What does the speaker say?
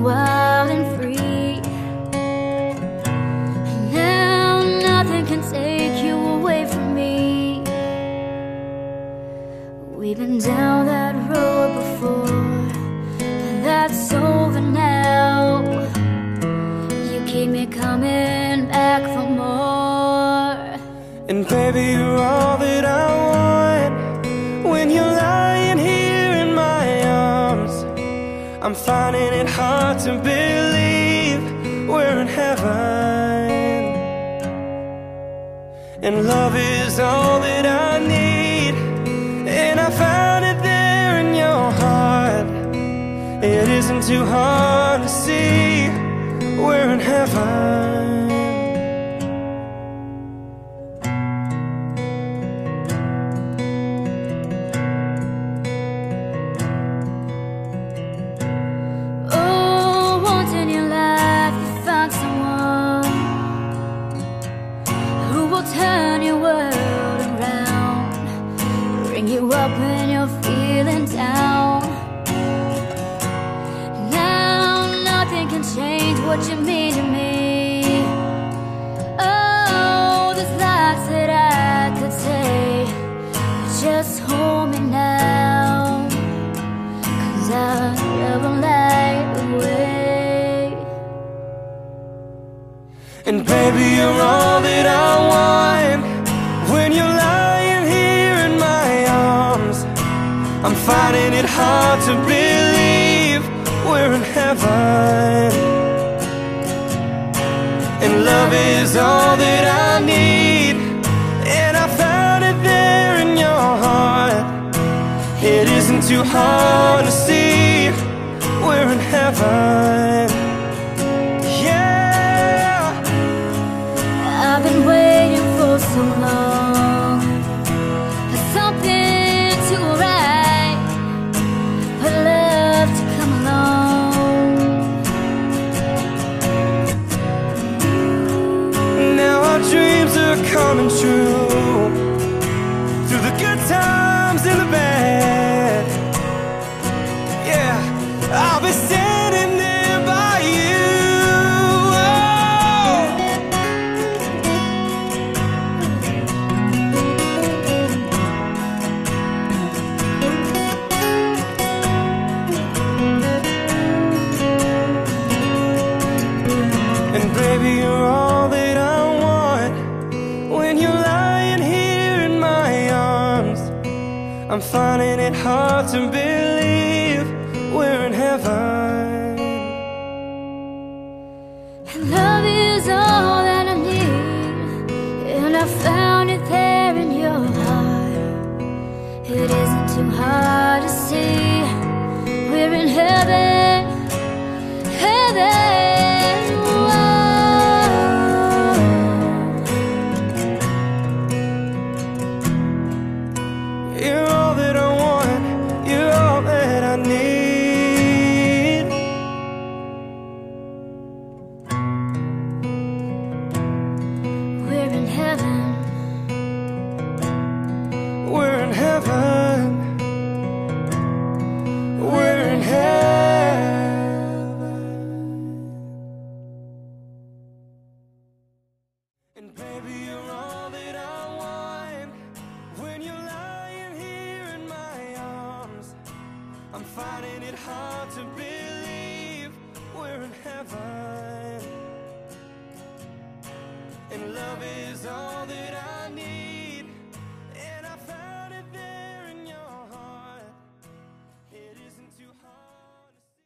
wild and free. And now nothing can take you away from me. We've been down that road before, and that's over now. You keep me coming back for more. And baby, you're in heaven. And love is all that I need. And I found it there in your heart. It isn't too hard to see we're in heaven. Nothing can change what you mean to me. Oh, there's lots that I could say, just hold me now. Cause I never light away. And baby, you're all that I want. When you're lying here in my arms, I'm finding it hard to believe we're in heaven. And love is all that I need. And I found it there in your heart. It isn't too hard to see the good times and the bad. Yeah, I'll be I'm finding it hard to believe we're in heaven And love is all that I need, and I found it there in your heart. It isn't too hard to see, we're in heaven, heaven. Whoa. Finding it hard to believe we're in heaven. And love is all.